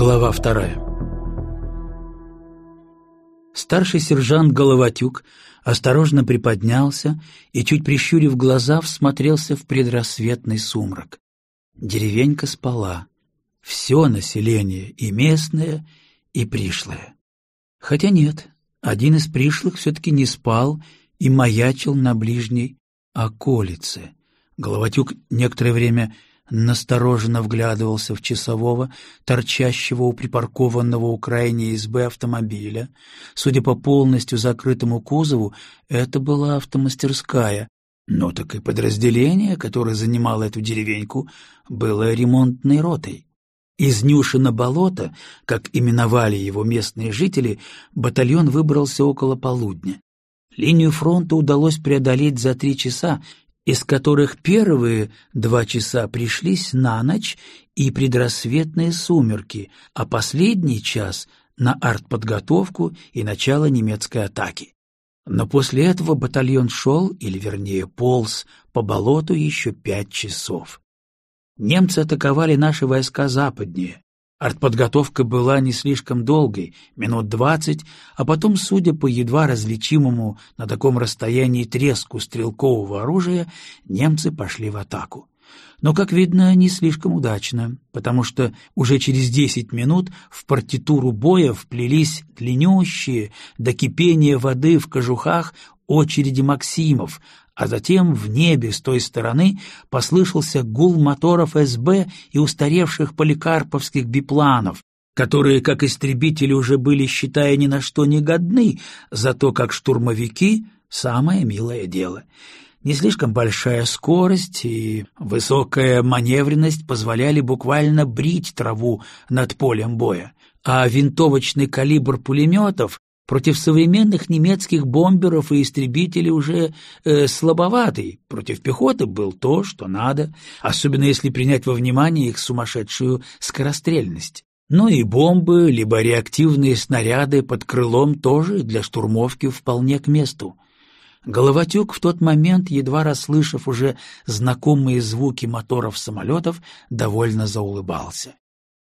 Глава вторая Старший сержант Головатюк осторожно приподнялся и, чуть прищурив глаза, всмотрелся в предрассветный сумрак. Деревенька спала. Все население, и местное, и пришлое. Хотя нет, один из пришлых все-таки не спал и маячил на ближней околице. Головатюк некоторое время настороженно вглядывался в часового, торчащего у припаркованного у крайней избы автомобиля. Судя по полностью закрытому кузову, это была автомастерская. Но так и подразделение, которое занимало эту деревеньку, было ремонтной ротой. Из Нюшина болота, как именовали его местные жители, батальон выбрался около полудня. Линию фронта удалось преодолеть за три часа, из которых первые два часа пришлись на ночь и предрассветные сумерки, а последний час — на артподготовку и начало немецкой атаки. Но после этого батальон шел, или вернее полз, по болоту еще пять часов. Немцы атаковали наши войска западнее, Артподготовка была не слишком долгой, минут двадцать, а потом, судя по едва различимому на таком расстоянии треску стрелкового оружия, немцы пошли в атаку. Но, как видно, не слишком удачно, потому что уже через десять минут в партитуру боя вплелись длиннющие до кипения воды в кожухах очереди Максимов, а затем в небе с той стороны послышался гул моторов СБ и устаревших поликарповских бипланов, которые, как истребители, уже были, считая ни на что не годны, зато как штурмовики — самое милое дело. Не слишком большая скорость и высокая маневренность позволяли буквально брить траву над полем боя, а винтовочный калибр пулеметов Против современных немецких бомберов и истребителей уже э, слабоватый, против пехоты был то, что надо, особенно если принять во внимание их сумасшедшую скорострельность. Но и бомбы, либо реактивные снаряды под крылом тоже для штурмовки вполне к месту. Головатюк в тот момент, едва расслышав уже знакомые звуки моторов самолетов, довольно заулыбался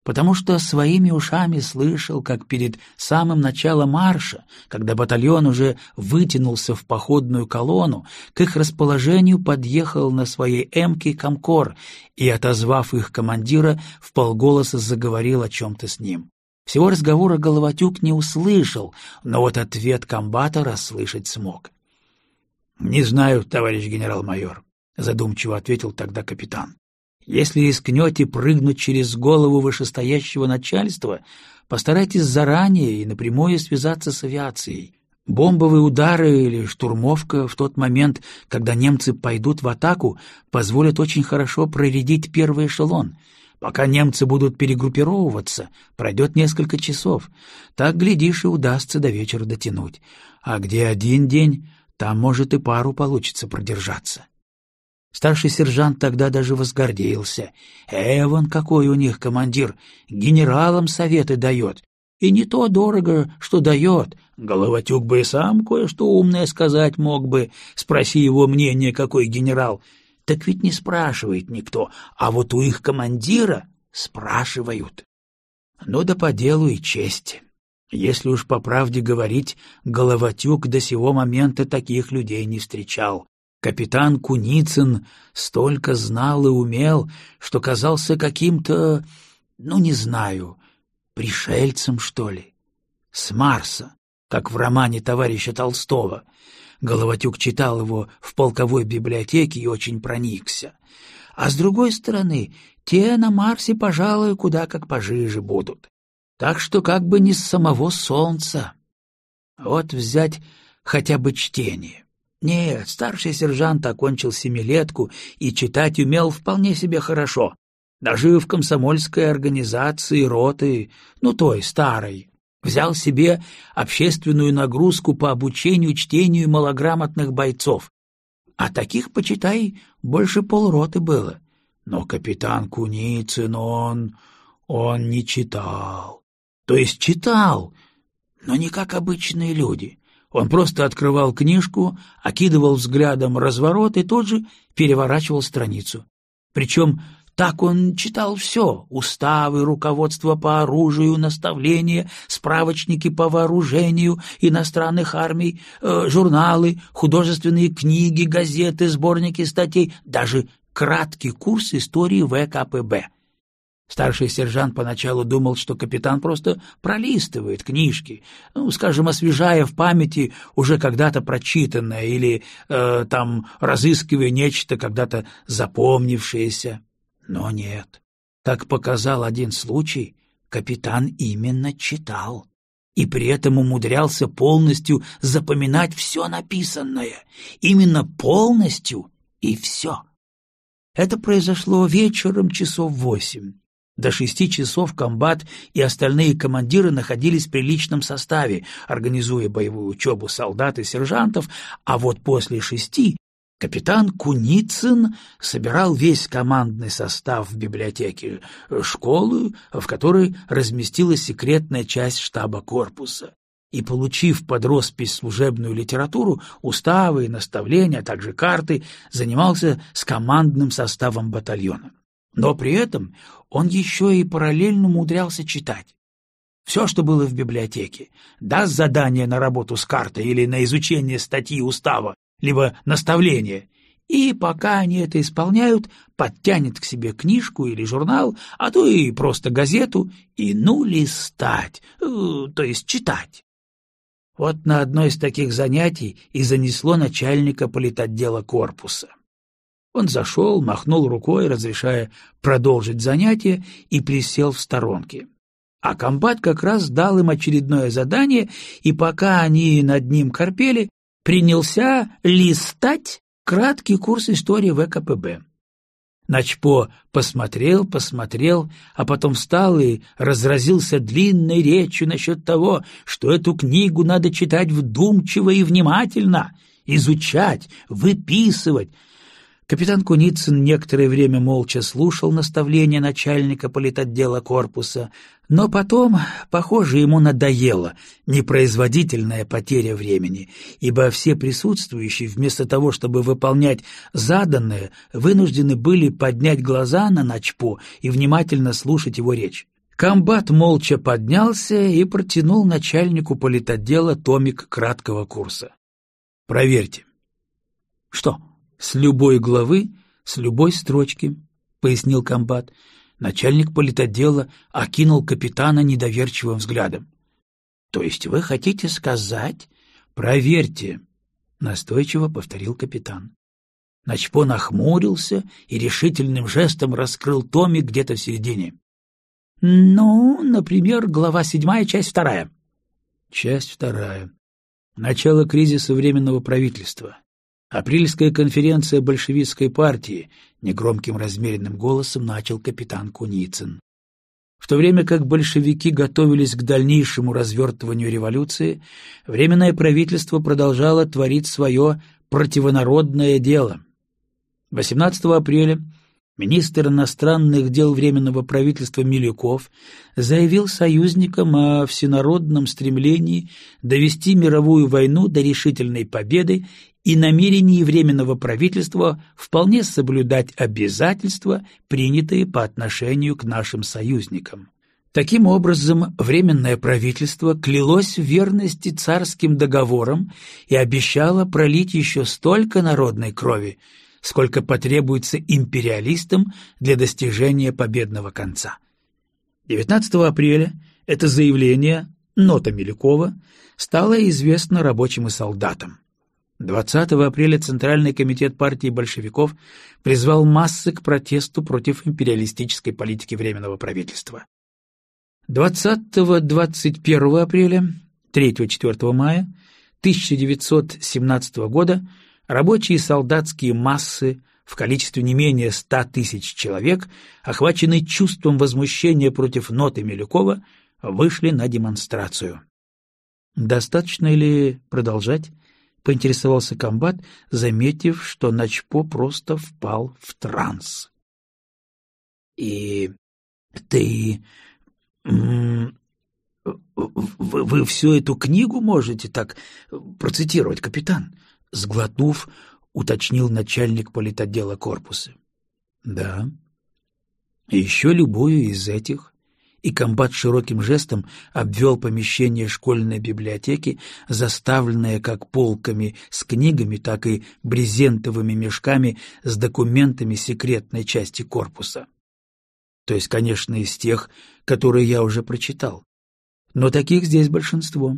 потому что своими ушами слышал, как перед самым началом марша, когда батальон уже вытянулся в походную колонну, к их расположению подъехал на своей эмке комкор и, отозвав их командира, в полголоса заговорил о чем-то с ним. Всего разговора Головатюк не услышал, но вот ответ комбата расслышать смог. — Не знаю, товарищ генерал-майор, — задумчиво ответил тогда капитан. Если рискнете прыгнуть через голову вышестоящего начальства, постарайтесь заранее и напрямую связаться с авиацией. Бомбовые удары или штурмовка в тот момент, когда немцы пойдут в атаку, позволят очень хорошо проредить первый эшелон. Пока немцы будут перегруппировываться, пройдет несколько часов. Так, глядишь, и удастся до вечера дотянуть. А где один день, там, может, и пару получится продержаться. Старший сержант тогда даже возгордился. Эван какой у них командир, генералам советы дает. И не то дорого, что дает. Головатюк бы и сам кое-что умное сказать мог бы. Спроси его мнение, какой генерал. Так ведь не спрашивает никто, а вот у их командира спрашивают. Ну да по делу и честь. Если уж по правде говорить, Головатюк до сего момента таких людей не встречал. Капитан Куницын столько знал и умел, что казался каким-то, ну, не знаю, пришельцем, что ли. С Марса, как в романе товарища Толстого. Головатюк читал его в полковой библиотеке и очень проникся. А с другой стороны, те на Марсе, пожалуй, куда как пожиже будут. Так что как бы не с самого Солнца. Вот взять хотя бы чтение. Нет, старший сержант окончил семилетку и читать умел вполне себе хорошо. Даже в комсомольской организации роты, ну той, старой, взял себе общественную нагрузку по обучению чтению малограмотных бойцов. А таких, почитай, больше полроты было. Но капитан Куницын, он... он не читал. То есть читал, но не как обычные люди. Он просто открывал книжку, окидывал взглядом разворот и тут же переворачивал страницу. Причем Так он читал все — уставы, руководство по оружию, наставления, справочники по вооружению иностранных армий, э, журналы, художественные книги, газеты, сборники статей, даже краткий курс истории ВКПБ. Старший сержант поначалу думал, что капитан просто пролистывает книжки, ну, скажем, освежая в памяти уже когда-то прочитанное или э, там разыскивая нечто когда-то запомнившееся. Но нет. Как показал один случай, капитан именно читал и при этом умудрялся полностью запоминать все написанное. Именно полностью и все. Это произошло вечером часов восемь. До шести часов комбат и остальные командиры находились в приличном составе, организуя боевую учебу солдат и сержантов, а вот после шести капитан Куницын собирал весь командный состав в библиотеке школы, в которой разместилась секретная часть штаба корпуса. И, получив под роспись служебную литературу, уставы и наставления, а также карты, занимался с командным составом батальона. Но при этом он еще и параллельно умудрялся читать. Все, что было в библиотеке, даст задание на работу с картой или на изучение статьи устава, либо наставление, и пока они это исполняют, подтянет к себе книжку или журнал, а то и просто газету, и ну листать, э, то есть читать. Вот на одно из таких занятий и занесло начальника политотдела корпуса. Он зашел, махнул рукой, разрешая продолжить занятие, и присел в сторонке. А комбат как раз дал им очередное задание, и пока они над ним корпели, принялся листать краткий курс истории ВКПБ. Начпо посмотрел, посмотрел, а потом встал и разразился длинной речью насчет того, что эту книгу надо читать вдумчиво и внимательно, изучать, выписывать, Капитан Куницын некоторое время молча слушал наставления начальника политотдела корпуса, но потом, похоже, ему надоело непроизводительная потеря времени, ибо все присутствующие, вместо того, чтобы выполнять заданное, вынуждены были поднять глаза на Начпо и внимательно слушать его речь. Комбат молча поднялся и протянул начальнику политотдела томик краткого курса. «Проверьте». «Что?» С любой главы, с любой строчки, — пояснил комбат. Начальник политотдела окинул капитана недоверчивым взглядом. — То есть вы хотите сказать... — Проверьте, — настойчиво повторил капитан. Начпо нахмурился и решительным жестом раскрыл томик где-то в середине. — Ну, например, глава седьмая, часть вторая. — Часть вторая. Начало кризиса Временного правительства. Апрельская конференция большевистской партии, негромким размеренным голосом начал капитан Куницын. В то время как большевики готовились к дальнейшему развертыванию революции, Временное правительство продолжало творить свое противонародное дело. 18 апреля Министр иностранных дел Временного правительства Милюков заявил союзникам о всенародном стремлении довести мировую войну до решительной победы и намерении Временного правительства вполне соблюдать обязательства, принятые по отношению к нашим союзникам. Таким образом, Временное правительство клялось в верности царским договорам и обещало пролить еще столько народной крови, сколько потребуется империалистам для достижения победного конца. 19 апреля это заявление, нота Милюкова, стало известно рабочим и солдатам. 20 апреля Центральный комитет партии большевиков призвал массы к протесту против империалистической политики Временного правительства. 20-21 апреля, 3-4 мая 1917 года рабочие и солдатские массы в количестве не менее ста тысяч человек, охваченные чувством возмущения против ноты Милюкова, вышли на демонстрацию. Достаточно ли продолжать? — поинтересовался комбат, заметив, что Начпо просто впал в транс. — И ты... Вы, вы всю эту книгу можете так процитировать, капитан? — сглотнув, уточнил начальник политотдела корпуса. — Да. Еще любую из этих. И комбат широким жестом обвел помещение школьной библиотеки, заставленное как полками с книгами, так и брезентовыми мешками с документами секретной части корпуса. То есть, конечно, из тех, которые я уже прочитал. Но таких здесь большинство.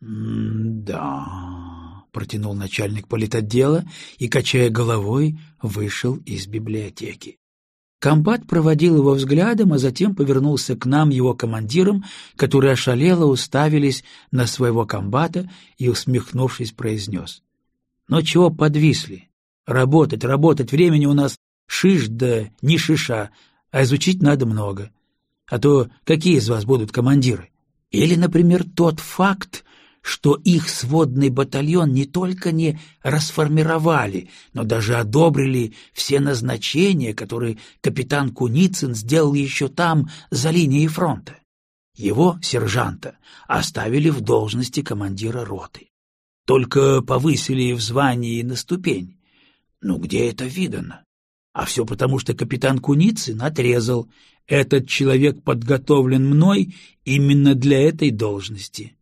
«Да», — протянул начальник политотдела и, качая головой, вышел из библиотеки. Комбат проводил его взглядом, а затем повернулся к нам, его командирам, которые ошалело уставились на своего комбата и, усмехнувшись, произнес. «Ну чего подвисли? Работать, работать, времени у нас шиш да не шиша, а изучить надо много. А то какие из вас будут командиры? Или, например, тот факт, что их сводный батальон не только не расформировали, но даже одобрили все назначения, которые капитан Куницын сделал еще там, за линией фронта. Его, сержанта, оставили в должности командира роты. Только повысили в звании на ступень. Ну, где это видано? А все потому, что капитан Куницын отрезал. Этот человек подготовлен мной именно для этой должности.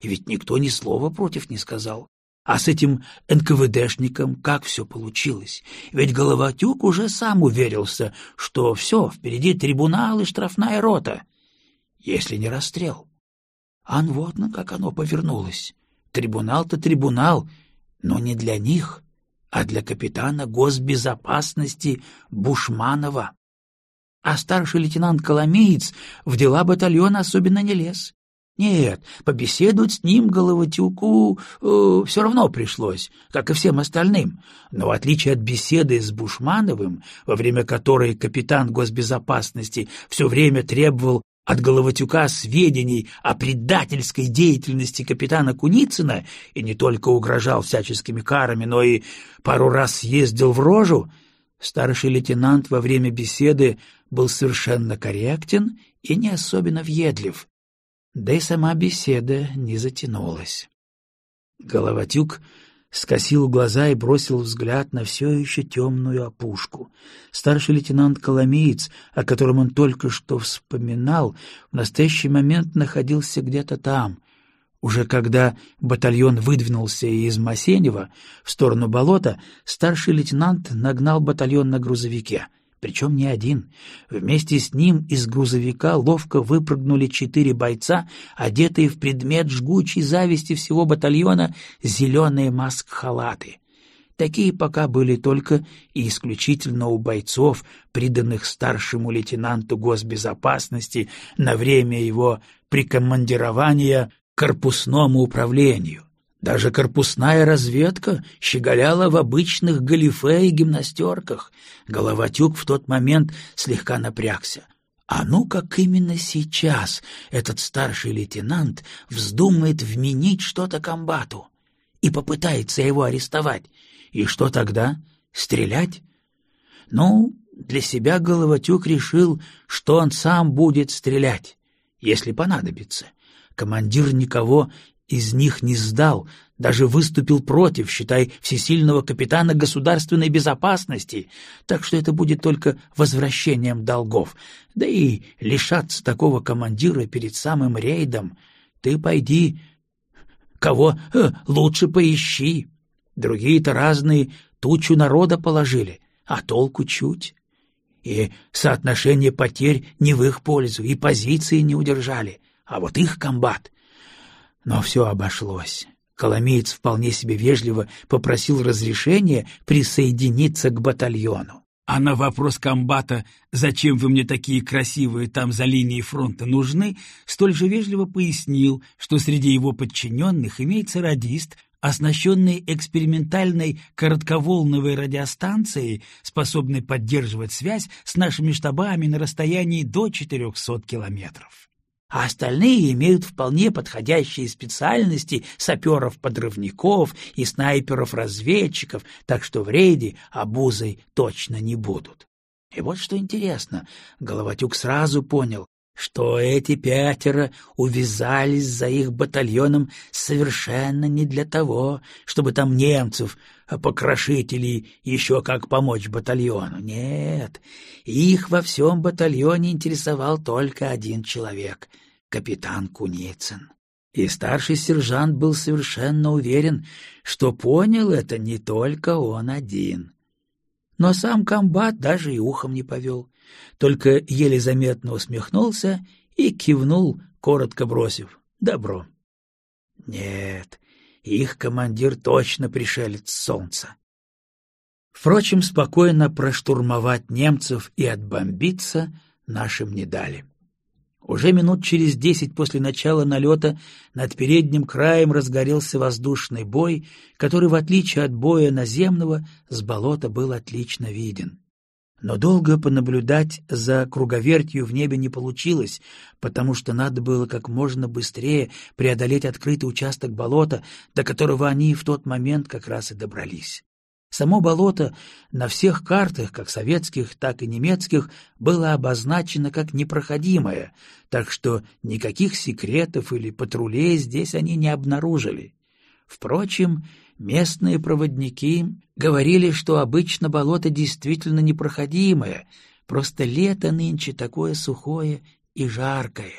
И ведь никто ни слова против не сказал. А с этим НКВДшником как все получилось? Ведь Головатюк уже сам уверился, что все, впереди трибунал и штрафная рота. Если не расстрел. Ан вот на как оно повернулось. Трибунал-то трибунал, но не для них, а для капитана госбезопасности Бушманова. А старший лейтенант Коломеец в дела батальона особенно не лез. Нет, побеседовать с ним Головатюку э, все равно пришлось, как и всем остальным. Но в отличие от беседы с Бушмановым, во время которой капитан госбезопасности все время требовал от Головатюка сведений о предательской деятельности капитана Куницына и не только угрожал всяческими карами, но и пару раз съездил в рожу, старший лейтенант во время беседы был совершенно корректен и не особенно въедлив, да и сама беседа не затянулась. Головатюк скосил глаза и бросил взгляд на все еще темную опушку. Старший лейтенант Коломеец, о котором он только что вспоминал, в настоящий момент находился где-то там. Уже когда батальон выдвинулся из Масенева в сторону болота, старший лейтенант нагнал батальон на грузовике — причем не один. Вместе с ним из грузовика ловко выпрыгнули четыре бойца, одетые в предмет жгучей зависти всего батальона зеленые маск-халаты. Такие пока были только и исключительно у бойцов, приданных старшему лейтенанту госбезопасности на время его прикомандирования к корпусному управлению. Даже корпусная разведка щеголяла в обычных галифе и гимнастерках. Головатюк в тот момент слегка напрягся. А ну как именно сейчас этот старший лейтенант вздумает вменить что-то комбату и попытается его арестовать. И что тогда? Стрелять? Ну, для себя Головатюк решил, что он сам будет стрелять, если понадобится. Командир никого из них не сдал, даже выступил против, считай, всесильного капитана государственной безопасности, так что это будет только возвращением долгов. Да и лишаться такого командира перед самым рейдом. Ты пойди, кого э, лучше поищи. Другие-то разные тучу народа положили, а толку чуть. И соотношение потерь не в их пользу, и позиции не удержали, а вот их комбат — но все обошлось. Коломеец вполне себе вежливо попросил разрешения присоединиться к батальону. А на вопрос комбата «Зачем вы мне такие красивые там за линией фронта нужны?» столь же вежливо пояснил, что среди его подчиненных имеется радист, оснащенный экспериментальной коротковолновой радиостанцией, способной поддерживать связь с нашими штабами на расстоянии до 400 километров а остальные имеют вполне подходящие специальности саперов-подрывников и снайперов-разведчиков, так что в рейде обузой точно не будут. И вот что интересно, Головатюк сразу понял, что эти пятеро увязались за их батальоном совершенно не для того, чтобы там немцев покрошить или еще как помочь батальону. Нет, их во всем батальоне интересовал только один человек — капитан Куницын. И старший сержант был совершенно уверен, что понял это не только он один. Но сам комбат даже и ухом не повел только еле заметно усмехнулся и кивнул, коротко бросив «добро». Нет, их командир точно пришелец солнца. Впрочем, спокойно проштурмовать немцев и отбомбиться нашим не дали. Уже минут через десять после начала налета над передним краем разгорелся воздушный бой, который, в отличие от боя наземного, с болота был отлично виден. Но долго понаблюдать за круговертью в небе не получилось, потому что надо было как можно быстрее преодолеть открытый участок болота, до которого они в тот момент как раз и добрались. Само болото на всех картах, как советских, так и немецких, было обозначено как непроходимое, так что никаких секретов или патрулей здесь они не обнаружили. Впрочем, Местные проводники говорили, что обычно болото действительно непроходимое, просто лето нынче такое сухое и жаркое.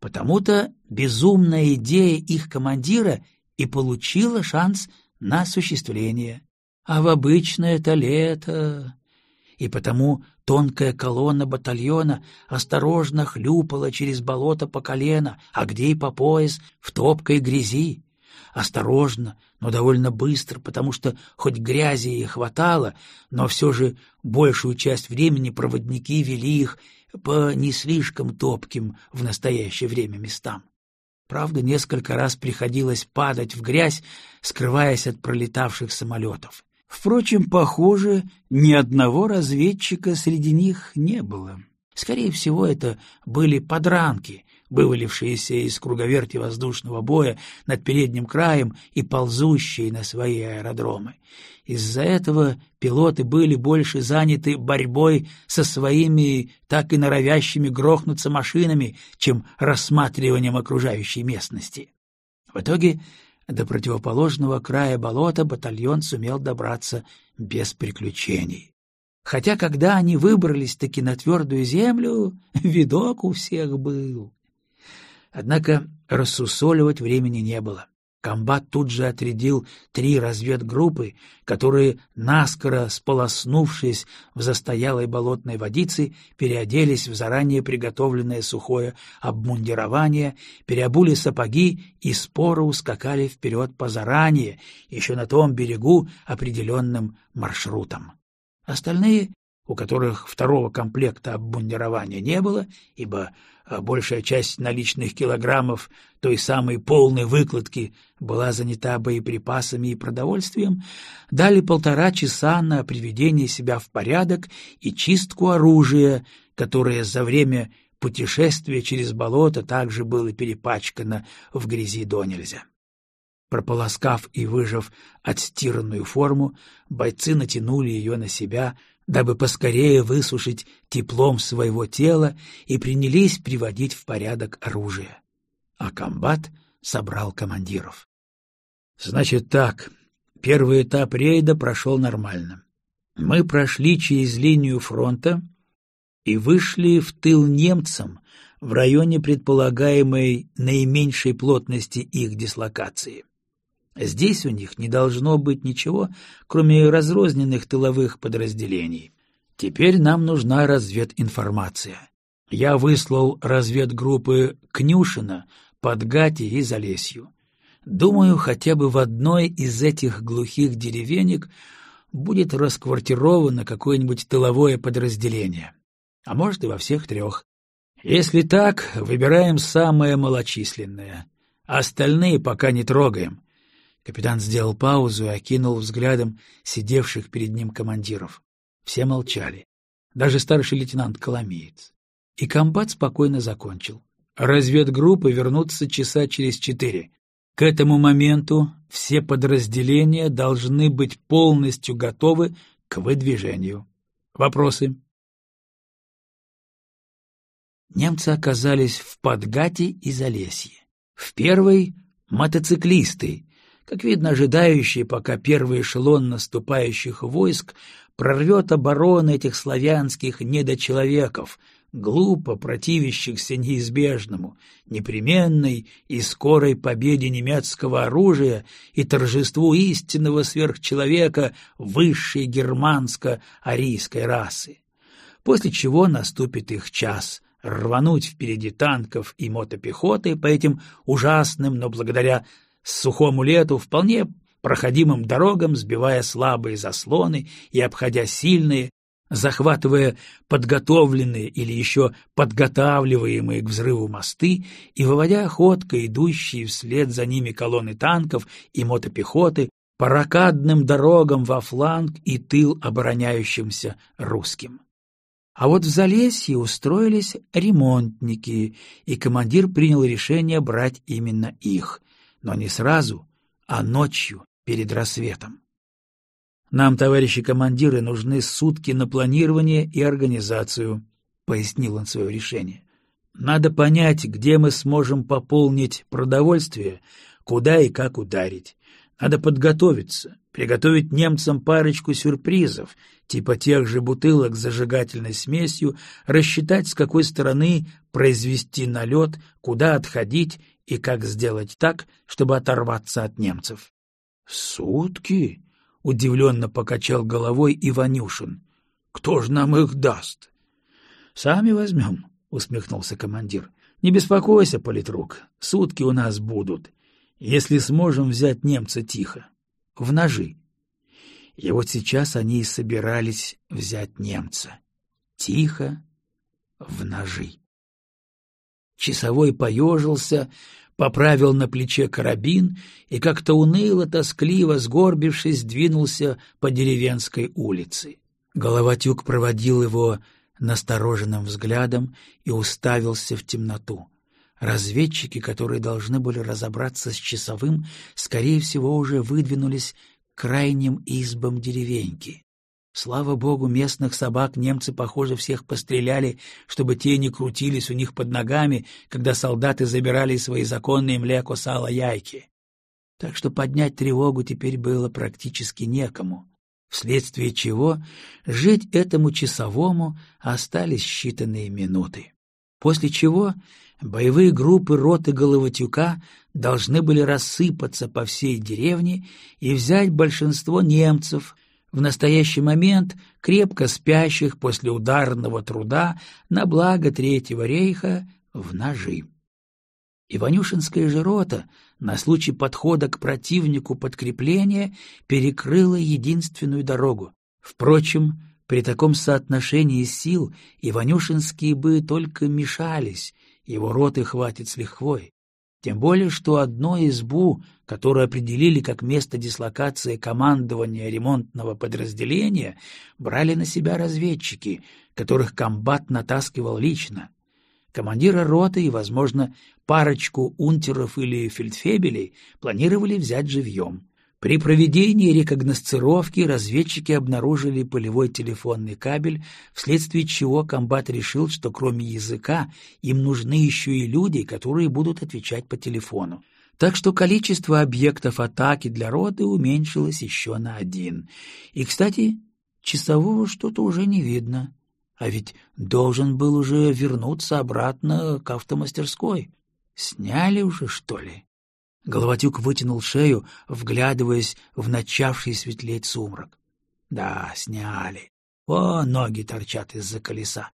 Потому-то безумная идея их командира и получила шанс на осуществление. А в обычное-то лето... И потому тонкая колонна батальона осторожно хлюпала через болото по колено, а где и по пояс, в топкой грязи осторожно, но довольно быстро, потому что хоть грязи и хватало, но все же большую часть времени проводники вели их по не слишком топким в настоящее время местам. Правда, несколько раз приходилось падать в грязь, скрываясь от пролетавших самолетов. Впрочем, похоже, ни одного разведчика среди них не было. Скорее всего, это были подранки, вывалившиеся из круговерти воздушного боя над передним краем и ползущие на свои аэродромы. Из-за этого пилоты были больше заняты борьбой со своими так и норовящими грохнуться машинами, чем рассматриванием окружающей местности. В итоге до противоположного края болота батальон сумел добраться без приключений. Хотя, когда они выбрались-таки на твердую землю, видок у всех был. Однако рассусоливать времени не было. Комбат тут же отрядил три разведгруппы, которые, наскоро сполоснувшись в застоялой болотной водице, переоделись в заранее приготовленное сухое обмундирование, переобули сапоги и споро ускакали вперед по заранее, еще на том берегу, определенным маршрутом. Остальные, у которых второго комплекта обмундирования не было, ибо а большая часть наличных килограммов той самой полной выкладки была занята боеприпасами и продовольствием, дали полтора часа на приведение себя в порядок и чистку оружия, которое за время путешествия через болото также было перепачкано в грязи до нельзя. Прополоскав и выжав отстиранную форму, бойцы натянули ее на себя, дабы поскорее высушить теплом своего тела и принялись приводить в порядок оружие. А комбат собрал командиров. Значит так, первый этап рейда прошел нормально. Мы прошли через линию фронта и вышли в тыл немцам в районе предполагаемой наименьшей плотности их дислокации. Здесь у них не должно быть ничего, кроме разрозненных тыловых подразделений. Теперь нам нужна развединформация. Я выслал разведгруппы Кнюшина, Подгати и Залесью. Думаю, хотя бы в одной из этих глухих деревенек будет расквартировано какое-нибудь тыловое подразделение. А может, и во всех трех. Если так, выбираем самое малочисленное. Остальные пока не трогаем. Капитан сделал паузу и окинул взглядом сидевших перед ним командиров. Все молчали. Даже старший лейтенант Коломеец. И комбат спокойно закончил. Разведгруппы вернутся часа через четыре. К этому моменту все подразделения должны быть полностью готовы к выдвижению. Вопросы? немцы оказались в Подгате и Залесье. В первой — мотоциклисты, как видно, ожидающие, пока первый эшелон наступающих войск прорвет оборону этих славянских недочеловеков, глупо противящихся неизбежному, непременной и скорой победе немецкого оружия и торжеству истинного сверхчеловека высшей германско-арийской расы. После чего наступит их час — рвануть впереди танков и мотопехоты по этим ужасным, но благодаря сухому лету вполне проходимым дорогам, сбивая слабые заслоны и обходя сильные, захватывая подготовленные или еще подготавливаемые к взрыву мосты и выводя охотко идущие вслед за ними колонны танков и мотопехоты по ракадным дорогам во фланг и тыл обороняющимся русским. А вот в Залесье устроились ремонтники, и командир принял решение брать именно их, но не сразу, а ночью, перед рассветом. «Нам, товарищи командиры, нужны сутки на планирование и организацию», — пояснил он свое решение. «Надо понять, где мы сможем пополнить продовольствие, куда и как ударить. Надо подготовиться, приготовить немцам парочку сюрпризов, типа тех же бутылок с зажигательной смесью, рассчитать, с какой стороны произвести налет, куда отходить и как сделать так, чтобы оторваться от немцев. — Сутки? — удивленно покачал головой Иванюшин. — Кто ж нам их даст? — Сами возьмем, — усмехнулся командир. — Не беспокойся, политрук, сутки у нас будут, если сможем взять немца тихо, в ножи. И вот сейчас они и собирались взять немца. Тихо, в ножи. Часовой поежился, поправил на плече карабин и как-то уныло-тоскливо, сгорбившись, двинулся по деревенской улице. Головатюк проводил его настороженным взглядом и уставился в темноту. Разведчики, которые должны были разобраться с часовым, скорее всего, уже выдвинулись к крайним избам деревеньки. Слава богу, местных собак немцы, похоже, всех постреляли, чтобы те не крутились у них под ногами, когда солдаты забирали свои законные млеко, сало, яйки. Так что поднять тревогу теперь было практически некому, вследствие чего жить этому часовому остались считанные минуты. После чего боевые группы роты Головатюка должны были рассыпаться по всей деревне и взять большинство немцев — в настоящий момент крепко спящих после ударного труда на благо Третьего рейха в ножи. Иванюшинская же рота на случай подхода к противнику подкрепления перекрыла единственную дорогу. Впрочем, при таком соотношении сил Иванюшинские бы только мешались, его роты хватит с лихвой. Тем более, что одно избу, которую определили как место дислокации командования ремонтного подразделения, брали на себя разведчики, которых комбат натаскивал лично. Командира роты и, возможно, парочку унтеров или фельдфебелей планировали взять живьем. При проведении рекогносцировки разведчики обнаружили полевой телефонный кабель, вследствие чего комбат решил, что кроме языка им нужны еще и люди, которые будут отвечать по телефону. Так что количество объектов атаки для роты уменьшилось еще на один. И, кстати, часового что-то уже не видно. А ведь должен был уже вернуться обратно к автомастерской. Сняли уже, что ли? Головатюк вытянул шею, вглядываясь в начавший светлеть сумрак. Да, сняли. О, ноги торчат из-за колеса.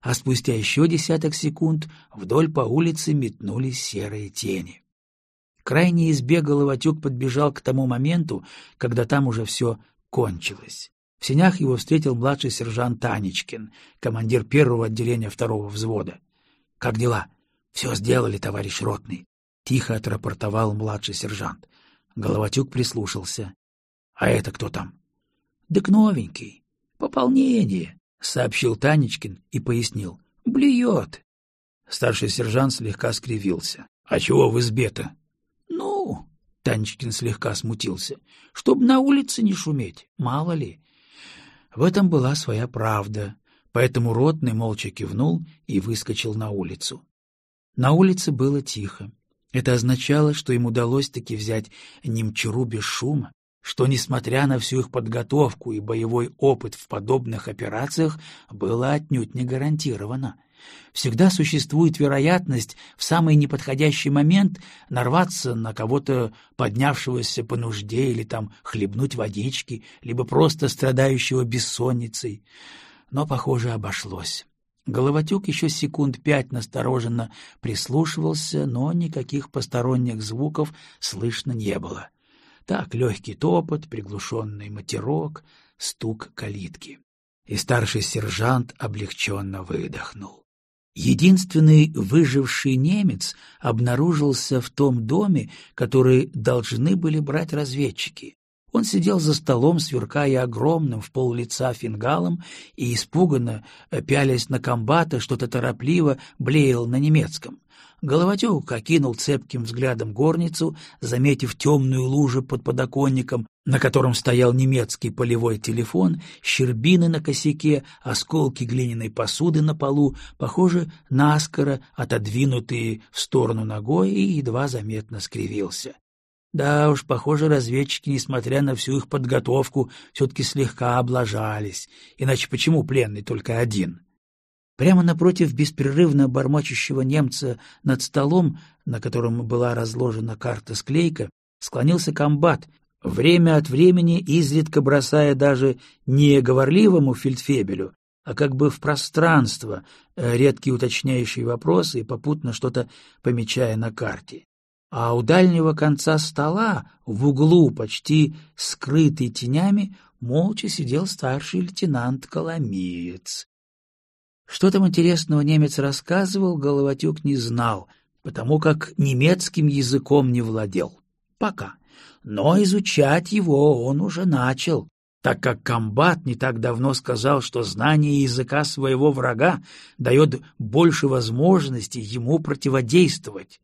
А спустя еще десяток секунд вдоль по улице метнулись серые тени. Крайне избе Головатюк подбежал к тому моменту, когда там уже все кончилось. В сенях его встретил младший сержант Танечкин, командир первого отделения второго взвода. — Как дела? — Все сделали, товарищ ротный. — тихо отрапортовал младший сержант. Головатюк прислушался. — А это кто там? — Так новенький. Пополнение, — сообщил Танечкин и пояснил. — Блюет. Старший сержант слегка скривился. — А чего в избе-то? — Ну, — Танечкин слегка смутился, — чтоб на улице не шуметь, мало ли. В этом была своя правда. поэтому ротный молча кивнул и выскочил на улицу. На улице было тихо. Это означало, что им удалось таки взять немчуру без шума, что, несмотря на всю их подготовку и боевой опыт в подобных операциях, было отнюдь не гарантировано. Всегда существует вероятность в самый неподходящий момент нарваться на кого-то, поднявшегося по нужде, или там хлебнуть водички, либо просто страдающего бессонницей. Но, похоже, обошлось. Головатюк еще секунд пять настороженно прислушивался, но никаких посторонних звуков слышно не было. Так легкий топот, приглушенный матерок, стук калитки. И старший сержант облегченно выдохнул. Единственный выживший немец обнаружился в том доме, который должны были брать разведчики. Он сидел за столом, сверкая огромным в пол лица фингалом и, испуганно, пялясь на комбата, что-то торопливо блеял на немецком. Головатюк окинул цепким взглядом горницу, заметив темную лужу под подоконником, на котором стоял немецкий полевой телефон, щербины на косяке, осколки глиняной посуды на полу, похоже, наскоро отодвинутые в сторону ногой, и едва заметно скривился. Да уж, похоже, разведчики, несмотря на всю их подготовку, все-таки слегка облажались. Иначе почему пленный только один? Прямо напротив беспрерывно бормочущего немца над столом, на котором была разложена карта-склейка, склонился комбат, время от времени изредка бросая даже не говорливому фельдфебелю, а как бы в пространство э, редкие уточняющие вопросы и попутно что-то помечая на карте. А у дальнего конца стола, в углу, почти скрытый тенями, молча сидел старший лейтенант Коломиец. Что там интересного немец рассказывал, Головатюк не знал, потому как немецким языком не владел. Пока. Но изучать его он уже начал, так как комбат не так давно сказал, что знание языка своего врага дает больше возможностей ему противодействовать.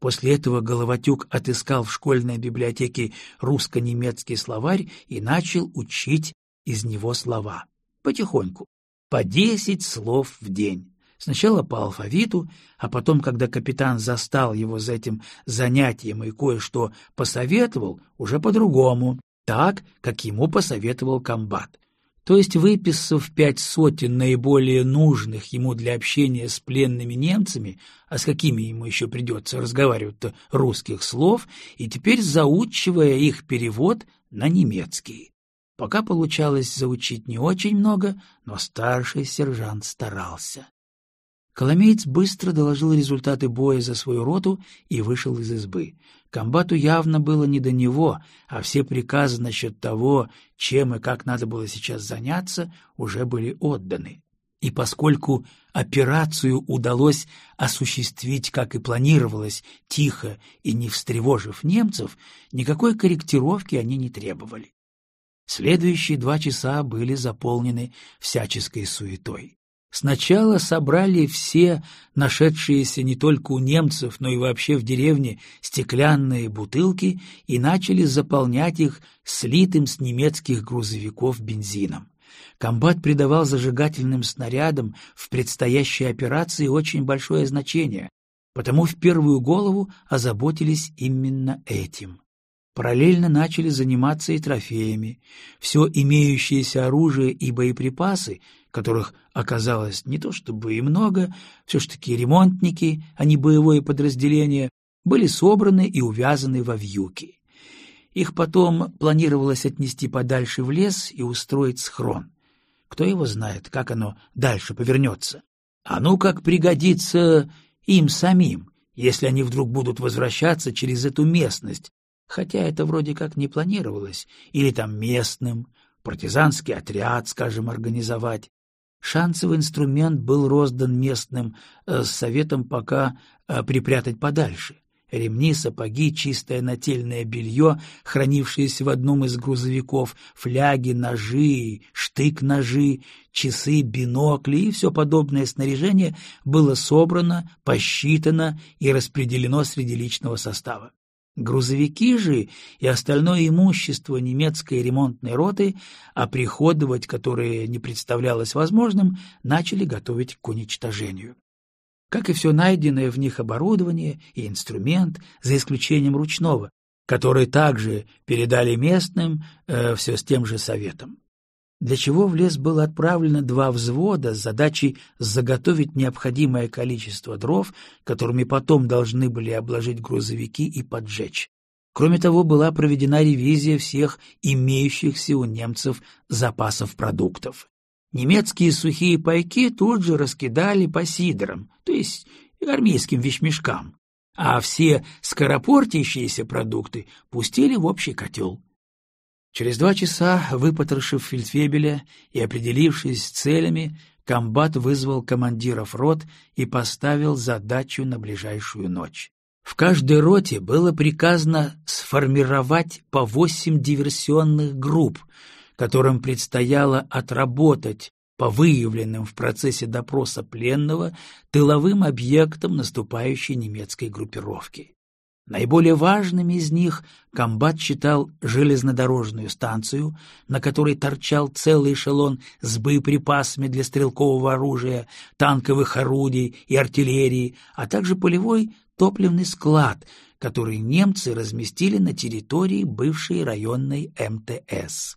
После этого Головатюк отыскал в школьной библиотеке русско-немецкий словарь и начал учить из него слова. Потихоньку по десять слов в день. Сначала по алфавиту, а потом, когда капитан застал его за этим занятием и кое-что посоветовал, уже по-другому, так, как ему посоветовал комбат. То есть, выписав пять сотен наиболее нужных ему для общения с пленными немцами, а с какими ему еще придется разговаривать-то русских слов, и теперь заучивая их перевод на немецкий. Пока получалось заучить не очень много, но старший сержант старался. Коломеец быстро доложил результаты боя за свою роту и вышел из избы. Комбату явно было не до него, а все приказы насчет того, чем и как надо было сейчас заняться, уже были отданы. И поскольку операцию удалось осуществить, как и планировалось, тихо и не встревожив немцев, никакой корректировки они не требовали. Следующие два часа были заполнены всяческой суетой. Сначала собрали все нашедшиеся не только у немцев, но и вообще в деревне стеклянные бутылки и начали заполнять их слитым с немецких грузовиков бензином. Комбат придавал зажигательным снарядам в предстоящей операции очень большое значение, потому в первую голову озаботились именно этим. Параллельно начали заниматься и трофеями. Все имеющееся оружие и боеприпасы, которых оказалось не то чтобы и много, все ж таки ремонтники, а не боевое подразделение, были собраны и увязаны во вьюки. Их потом планировалось отнести подальше в лес и устроить схрон. Кто его знает, как оно дальше повернется. А ну как пригодится им самим, если они вдруг будут возвращаться через эту местность, хотя это вроде как не планировалось, или там местным, партизанский отряд, скажем, организовать. Шансовый инструмент был роздан местным э, с советом пока э, припрятать подальше. Ремни, сапоги, чистое нательное белье, хранившееся в одном из грузовиков, фляги, ножи, штык-ножи, часы, бинокли и все подобное снаряжение было собрано, посчитано и распределено среди личного состава. Грузовики же и остальное имущество немецкой ремонтной роты, оприходовать которое не представлялось возможным, начали готовить к уничтожению. Как и все найденное в них оборудование и инструмент, за исключением ручного, который также передали местным э, все с тем же советом для чего в лес было отправлено два взвода с задачей заготовить необходимое количество дров, которыми потом должны были обложить грузовики и поджечь. Кроме того, была проведена ревизия всех имеющихся у немцев запасов продуктов. Немецкие сухие пайки тут же раскидали по сидорам, то есть армейским вещмешкам, а все скоропортящиеся продукты пустили в общий котел. Через два часа, выпотрошив фельдфебеля и определившись с целями, комбат вызвал командиров рот и поставил задачу на ближайшую ночь. В каждой роте было приказано сформировать по восемь диверсионных групп, которым предстояло отработать по выявленным в процессе допроса пленного тыловым объектам наступающей немецкой группировки. Наиболее важными из них комбат считал железнодорожную станцию, на которой торчал целый эшелон с боеприпасами для стрелкового оружия, танковых орудий и артиллерии, а также полевой топливный склад, который немцы разместили на территории бывшей районной МТС.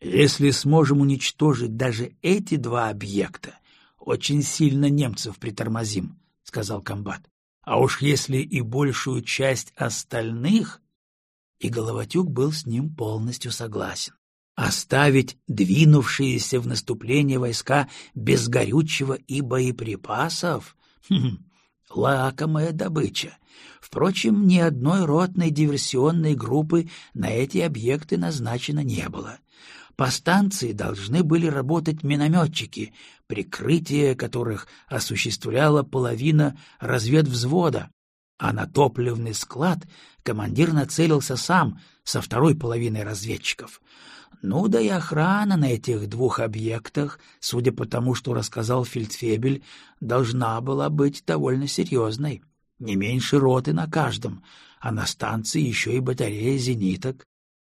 Если сможем уничтожить даже эти два объекта, очень сильно немцев притормозим, — сказал комбат. А уж если и большую часть остальных... И Головатюк был с ним полностью согласен. Оставить двинувшиеся в наступление войска без горючего и боеприпасов? Хм, лакомая добыча. Впрочем, ни одной ротной диверсионной группы на эти объекты назначено не было. По станции должны были работать минометчики, прикрытие которых осуществляла половина разведвзвода, а на топливный склад командир нацелился сам со второй половиной разведчиков. Ну да и охрана на этих двух объектах, судя по тому, что рассказал Фельдфебель, должна была быть довольно серьезной. Не меньше роты на каждом, а на станции еще и батарея зениток.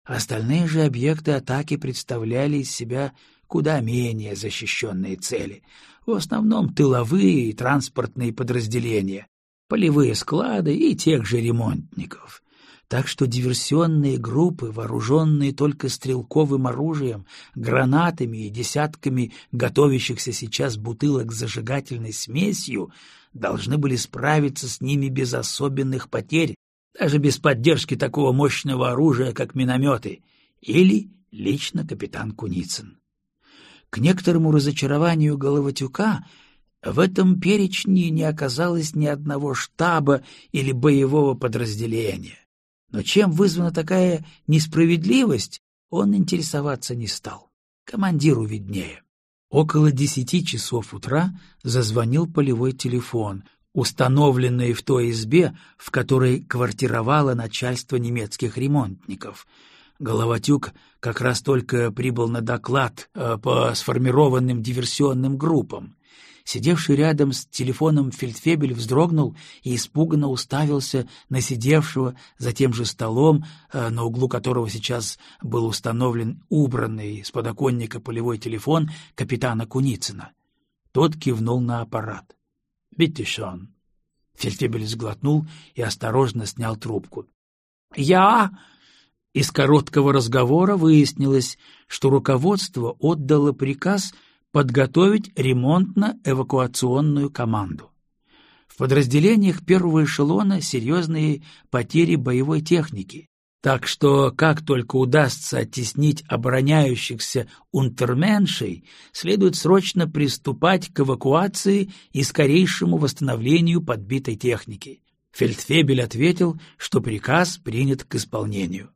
Остальные же объекты атаки представляли из себя куда менее защищенные цели, в основном тыловые и транспортные подразделения, полевые склады и тех же ремонтников. Так что диверсионные группы, вооруженные только стрелковым оружием, гранатами и десятками готовящихся сейчас бутылок с зажигательной смесью, должны были справиться с ними без особенных потерь даже без поддержки такого мощного оружия, как минометы, или лично капитан Куницын. К некоторому разочарованию Головатюка в этом перечне не оказалось ни одного штаба или боевого подразделения. Но чем вызвана такая несправедливость, он интересоваться не стал. Командиру виднее. Около десяти часов утра зазвонил полевой телефон, установленные в той избе, в которой квартировало начальство немецких ремонтников. Головатюк как раз только прибыл на доклад э, по сформированным диверсионным группам. Сидевший рядом с телефоном фельдфебель вздрогнул и испуганно уставился на сидевшего за тем же столом, э, на углу которого сейчас был установлен убранный с подоконника полевой телефон капитана Куницына. Тот кивнул на аппарат. «Bitte schön». Фельдфебель сглотнул и осторожно снял трубку. «Я...» Из короткого разговора выяснилось, что руководство отдало приказ подготовить ремонтно-эвакуационную команду. В подразделениях первого эшелона серьезные потери боевой техники, так что, как только удастся оттеснить обороняющихся унтерменшей, следует срочно приступать к эвакуации и скорейшему восстановлению подбитой техники. Фельдфебель ответил, что приказ принят к исполнению.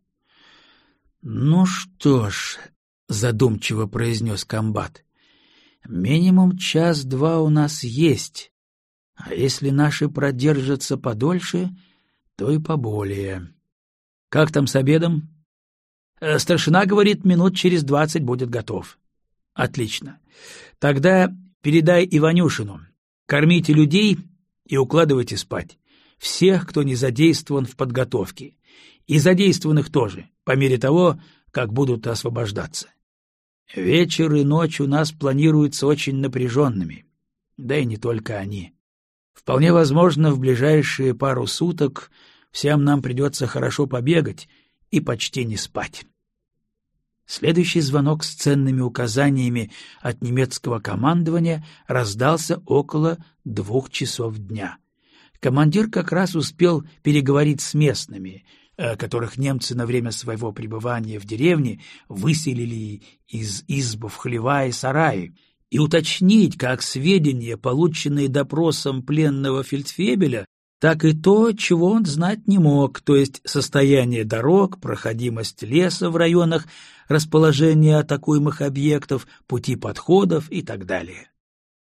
— Ну что ж, — задумчиво произнес комбат, — минимум час-два у нас есть, а если наши продержатся подольше, то и поболее. Как там с обедом? Э, старшина говорит, минут через двадцать будет готов. Отлично. Тогда передай Иванюшину. Кормите людей и укладывайте спать. всех, кто не задействован в подготовке. И задействованных тоже, по мере того, как будут освобождаться. Вечер и ночь у нас планируются очень напряженными. Да и не только они. Вполне возможно, в ближайшие пару суток всем нам придется хорошо побегать и почти не спать. Следующий звонок с ценными указаниями от немецкого командования раздался около двух часов дня. Командир как раз успел переговорить с местными, э, которых немцы на время своего пребывания в деревне выселили из изб в хлева и сараи, и уточнить, как сведения, полученные допросом пленного фельдфебеля, так и то, чего он знать не мог, то есть состояние дорог, проходимость леса в районах, расположение атакуемых объектов, пути подходов и так далее.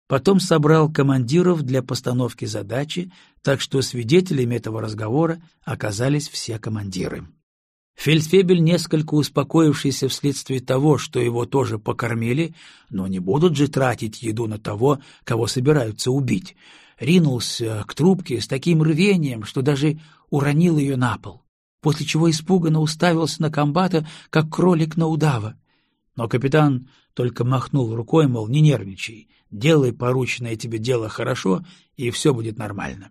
Потом собрал командиров для постановки задачи, так что свидетелями этого разговора оказались все командиры. Фельдфебель, несколько успокоившийся вследствие того, что его тоже покормили, но не будут же тратить еду на того, кого собираются убить, ринулся к трубке с таким рвением, что даже уронил ее на пол, после чего испуганно уставился на комбата, как кролик на удава. Но капитан только махнул рукой, мол, не нервничай, делай порученное тебе дело хорошо, и все будет нормально.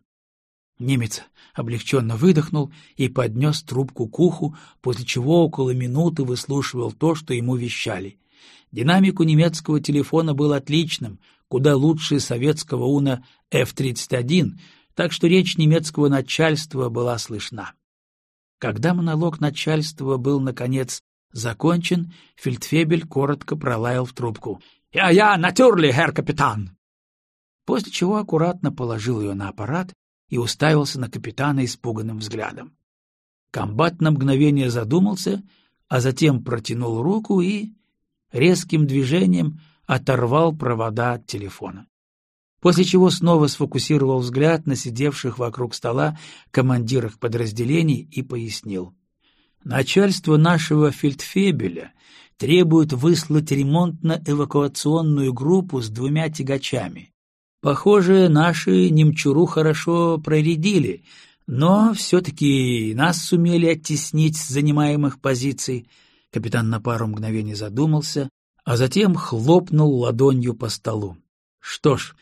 Немец облегченно выдохнул и поднес трубку к уху, после чего около минуты выслушивал то, что ему вещали. Динамик у немецкого телефона был отличным, куда лучше советского УНА F-31, так что речь немецкого начальства была слышна. Когда монолог начальства был, наконец, закончен, фельдфебель коротко пролаял в трубку. «Я-я, натюрли, herr капитан!» После чего аккуратно положил ее на аппарат и уставился на капитана испуганным взглядом. Комбат на мгновение задумался, а затем протянул руку и резким движением оторвал провода от телефона. После чего снова сфокусировал взгляд на сидевших вокруг стола командирах подразделений и пояснил. «Начальство нашего фельдфебеля требует выслать ремонтно-эвакуационную группу с двумя тягачами. Похоже, наши немчуру хорошо проредили, но все-таки нас сумели оттеснить с занимаемых позиций. Капитан на пару мгновений задумался, а затем хлопнул ладонью по столу. Что ж,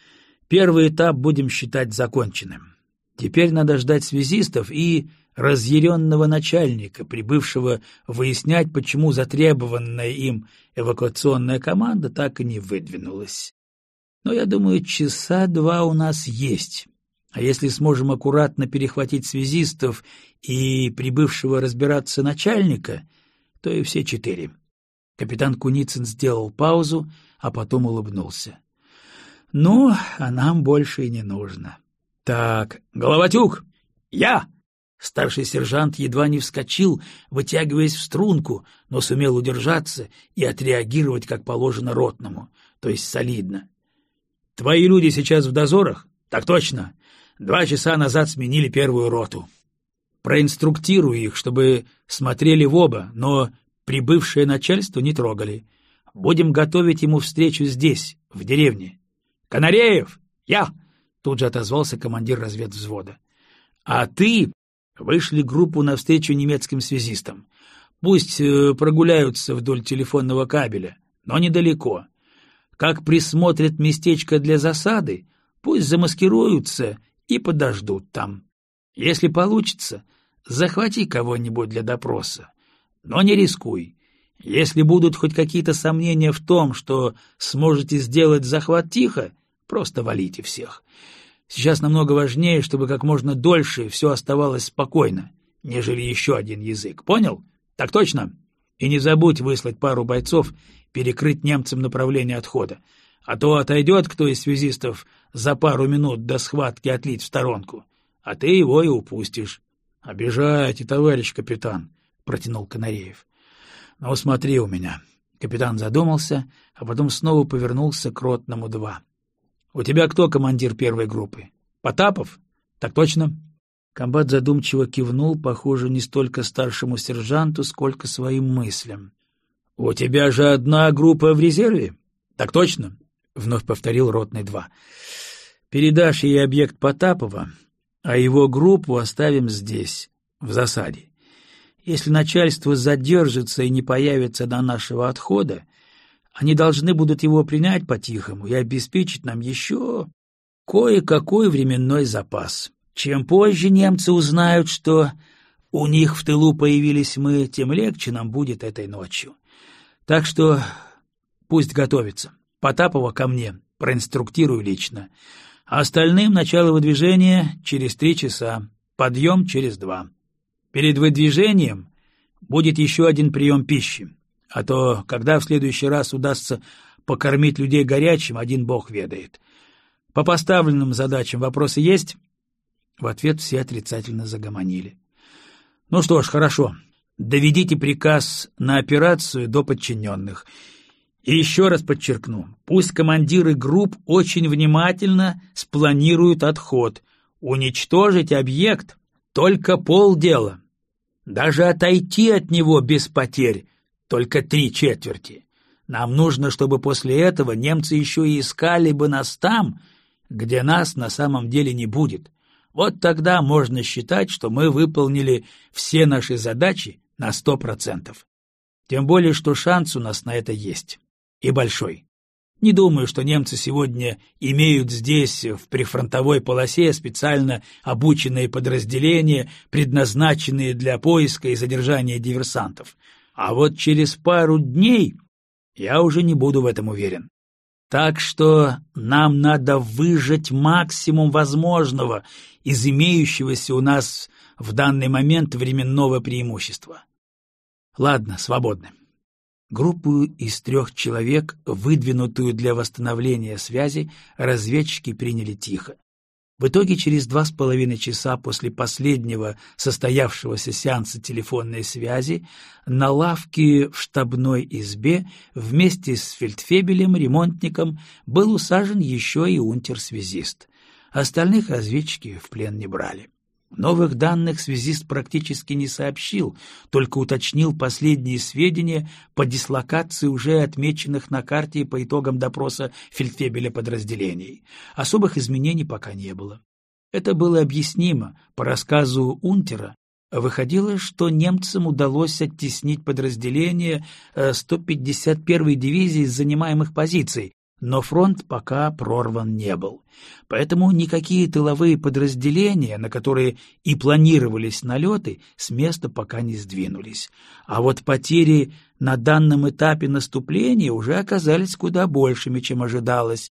первый этап будем считать законченным. Теперь надо ждать связистов и разъяренного начальника, прибывшего выяснять, почему затребованная им эвакуационная команда так и не выдвинулась. Но я думаю, часа два у нас есть. А если сможем аккуратно перехватить связистов и прибывшего разбираться начальника, то и все четыре. Капитан Куницын сделал паузу, а потом улыбнулся. — Ну, а нам больше и не нужно. — Так, Головатюк! Я! Старший сержант едва не вскочил, вытягиваясь в струнку, но сумел удержаться и отреагировать как положено ротному, то есть солидно. Твои люди сейчас в дозорах? Так точно. Два часа назад сменили первую роту. Проинструктирую их, чтобы смотрели в оба, но прибывшее начальство не трогали. Будем готовить ему встречу здесь, в деревне. Канареев! Я! Тут же отозвался командир разведвзвода. А ты вышли группу навстречу немецким связистам. Пусть э, прогуляются вдоль телефонного кабеля, но недалеко. Как присмотрят местечко для засады, пусть замаскируются и подождут там. Если получится, захвати кого-нибудь для допроса. Но не рискуй. Если будут хоть какие-то сомнения в том, что сможете сделать захват тихо, просто валите всех. Сейчас намного важнее, чтобы как можно дольше все оставалось спокойно, нежели еще один язык. Понял? Так точно? И не забудь выслать пару бойцов перекрыть немцам направление отхода, а то отойдет кто из связистов за пару минут до схватки отлить в сторонку, а ты его и упустишь. — Обижаете, товарищ капитан, — протянул Канареев. — Ну, смотри у меня. Капитан задумался, а потом снова повернулся к ротному два. — У тебя кто командир первой группы? Потапов? — Так точно. Комбат задумчиво кивнул, похоже, не столько старшему сержанту, сколько своим мыслям. — У тебя же одна группа в резерве? — Так точно, — вновь повторил ротный два. — Передашь ей объект Потапова, а его группу оставим здесь, в засаде. Если начальство задержится и не появится до нашего отхода, они должны будут его принять по-тихому и обеспечить нам еще кое-какой временной запас. Чем позже немцы узнают, что у них в тылу появились мы, тем легче нам будет этой ночью. Так что пусть готовится. Потапова ко мне, проинструктирую лично. Остальным начало выдвижения через три часа, подъем через два. Перед выдвижением будет еще один прием пищи, а то, когда в следующий раз удастся покормить людей горячим, один бог ведает. По поставленным задачам вопросы есть? В ответ все отрицательно загомонили. Ну что ж, хорошо. Доведите приказ на операцию до подчиненных. И еще раз подчеркну, пусть командиры групп очень внимательно спланируют отход. Уничтожить объект — только полдела. Даже отойти от него без потерь — только три четверти. Нам нужно, чтобы после этого немцы еще и искали бы нас там, где нас на самом деле не будет. Вот тогда можно считать, что мы выполнили все наши задачи на сто процентов. Тем более, что шанс у нас на это есть. И большой. Не думаю, что немцы сегодня имеют здесь, в прифронтовой полосе, специально обученные подразделения, предназначенные для поиска и задержания диверсантов. А вот через пару дней я уже не буду в этом уверен. Так что нам надо выжать максимум возможного из имеющегося у нас в данный момент временного преимущества. Ладно, свободны. Группу из трех человек, выдвинутую для восстановления связи, разведчики приняли тихо. В итоге через два с половиной часа после последнего состоявшегося сеанса телефонной связи на лавке в штабной избе вместе с фельдфебелем, ремонтником, был усажен еще и унтер-связист. Остальных разведчики в плен не брали. Новых данных связист практически не сообщил, только уточнил последние сведения по дислокации уже отмеченных на карте по итогам допроса фельдфебеля подразделений. Особых изменений пока не было. Это было объяснимо. По рассказу Унтера выходило, что немцам удалось оттеснить подразделение 151-й э, дивизии с занимаемых позиций, но фронт пока прорван не был. Поэтому никакие тыловые подразделения, на которые и планировались налеты, с места пока не сдвинулись. А вот потери на данном этапе наступления уже оказались куда большими, чем ожидалось.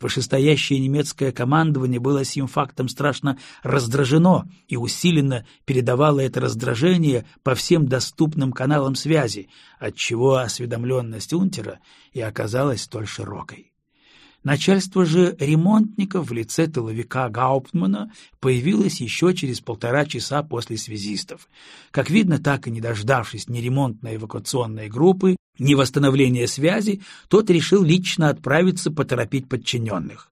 Вышестоящее немецкое командование было сим фактом страшно раздражено и усиленно передавало это раздражение по всем доступным каналам связи, отчего осведомленность Унтера и оказалась столь широкой. Начальство же ремонтников в лице тыловика Гауптмана появилось еще через полтора часа после связистов. Как видно, так и не дождавшись ни ремонтной эвакуационной группы, ни восстановления связи, тот решил лично отправиться поторопить подчиненных.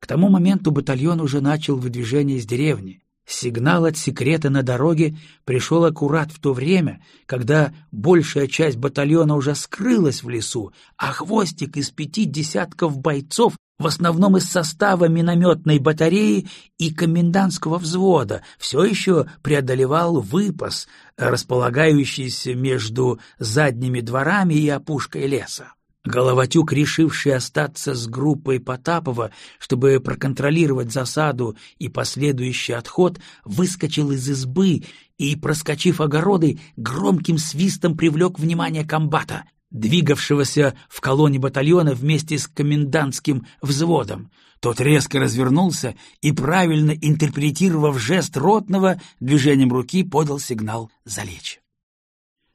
К тому моменту батальон уже начал выдвижение из деревни. Сигнал от секрета на дороге пришел аккурат в то время, когда большая часть батальона уже скрылась в лесу, а хвостик из пяти десятков бойцов, в основном из состава минометной батареи и комендантского взвода, все еще преодолевал выпас, располагающийся между задними дворами и опушкой леса. Головатюк, решивший остаться с группой Потапова, чтобы проконтролировать засаду и последующий отход, выскочил из избы и, проскочив огороды, громким свистом привлек внимание комбата, двигавшегося в колонне батальона вместе с комендантским взводом. Тот резко развернулся и, правильно интерпретировав жест ротного, движением руки подал сигнал «залечь».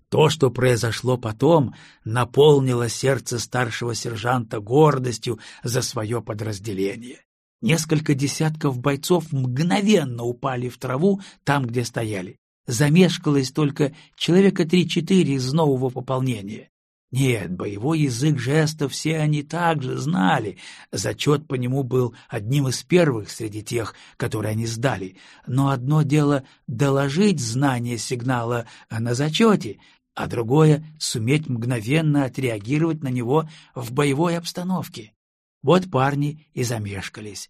То, что произошло потом, наполнило сердце старшего сержанта гордостью за свое подразделение. Несколько десятков бойцов мгновенно упали в траву там, где стояли. Замешкалось только человека три-четыре из нового пополнения. Нет, боевой язык жестов все они также знали. Зачет по нему был одним из первых среди тех, которые они сдали. Но одно дело — доложить знание сигнала на зачете, а другое — суметь мгновенно отреагировать на него в боевой обстановке. Вот парни и замешкались.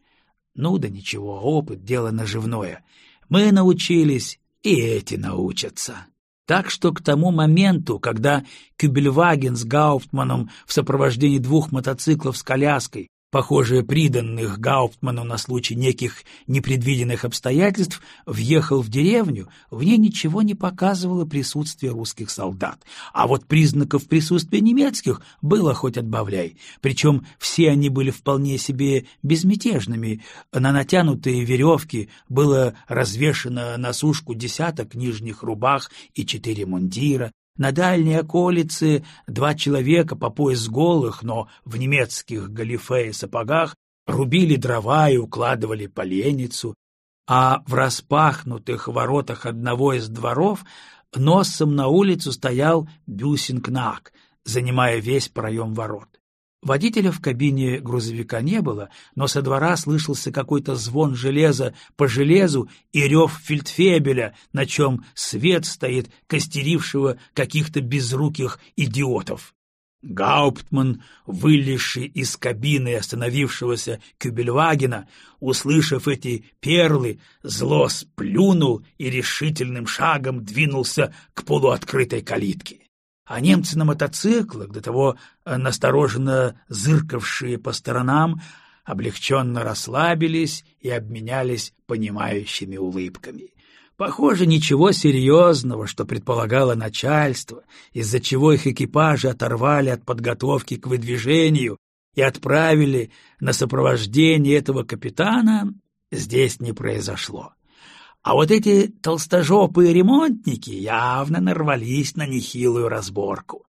Ну да ничего, опыт — дело наживное. Мы научились, и эти научатся. Так что к тому моменту, когда Кюбельваген с Гауптманом в сопровождении двух мотоциклов с коляской похоже, приданных Гауптману на случай неких непредвиденных обстоятельств, въехал в деревню, в ней ничего не показывало присутствие русских солдат. А вот признаков присутствия немецких было хоть отбавляй. Причем все они были вполне себе безмятежными. На натянутые веревки было развешено на сушку десяток нижних рубах и четыре мундира, на дальней околице два человека по пояс голых, но в немецких галифе и сапогах рубили дрова и укладывали поленницу, а в распахнутых воротах одного из дворов носом на улицу стоял Бюсингнак, занимая весь проем ворот. Водителя в кабине грузовика не было, но со двора слышался какой-то звон железа по железу и рев фельдфебеля, на чем свет стоит костерившего каких-то безруких идиотов. Гауптман, вылезший из кабины остановившегося Кюбельвагена, услышав эти перлы, зло сплюнул и решительным шагом двинулся к полуоткрытой калитке а немцы на мотоциклах, до того э, настороженно зыркавшие по сторонам, облегченно расслабились и обменялись понимающими улыбками. Похоже, ничего серьезного, что предполагало начальство, из-за чего их экипажи оторвали от подготовки к выдвижению и отправили на сопровождение этого капитана, здесь не произошло. А вот эти толстожопые ремонтники явно нарвались на нехилую разборку.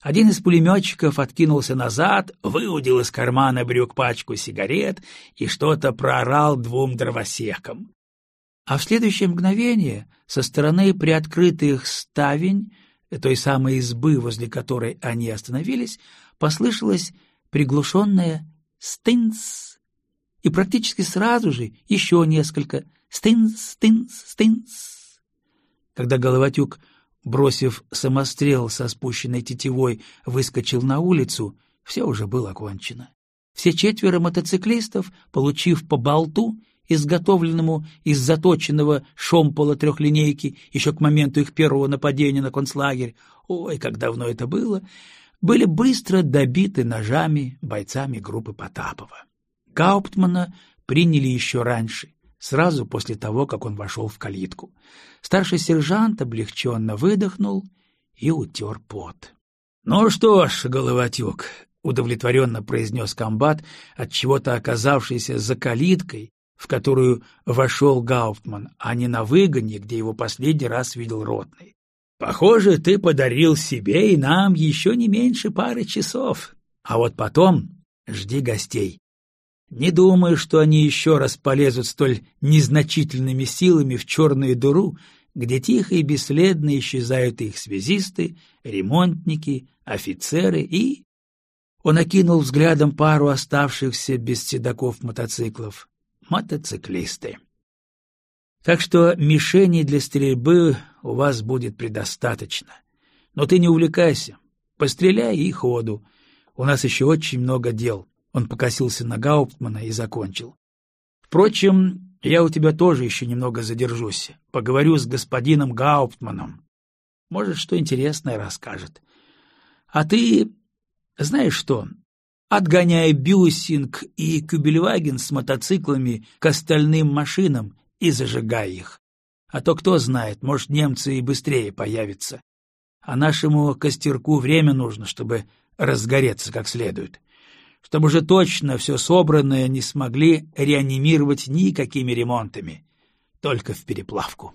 Один из пулеметчиков откинулся назад, выудил из кармана брюк пачку сигарет и что-то проорал двум дровосекам. А в следующее мгновение со стороны приоткрытых ставень, той самой избы, возле которой они остановились, послышалось приглушенное «стынц», и практически сразу же еще несколько Стынс, стынс, стынс. Когда Головатюк, бросив самострел со спущенной тетивой, выскочил на улицу, все уже было кончено. Все четверо мотоциклистов, получив по болту, изготовленному из заточенного шомпола трехлинейки еще к моменту их первого нападения на концлагерь, ой, как давно это было, были быстро добиты ножами бойцами группы Потапова. Гауптмана приняли еще раньше, сразу после того, как он вошел в калитку. Старший сержант облегченно выдохнул и утер пот. — Ну что ж, Головатюк, — удовлетворенно произнес комбат, от чего то оказавшийся за калиткой, в которую вошел Гауптман, а не на выгоне, где его последний раз видел ротный. — Похоже, ты подарил себе и нам еще не меньше пары часов. А вот потом жди гостей. Не думаю, что они еще раз полезут столь незначительными силами в черную дыру, где тихо и бесследно исчезают их связисты, ремонтники, офицеры и... Он окинул взглядом пару оставшихся без седаков мотоциклов. Мотоциклисты. Так что мишеней для стрельбы у вас будет предостаточно. Но ты не увлекайся, постреляй и ходу. У нас еще очень много дел. Он покосился на Гауптмана и закончил. «Впрочем, я у тебя тоже еще немного задержусь. Поговорю с господином Гауптманом. Может, что интересное расскажет. А ты... знаешь что? Отгоняй Бюсинг и Кюбельваген с мотоциклами к остальным машинам и зажигай их. А то кто знает, может, немцы и быстрее появятся. А нашему костерку время нужно, чтобы разгореться как следует чтобы же точно все собранное не смогли реанимировать никакими ремонтами, только в переплавку.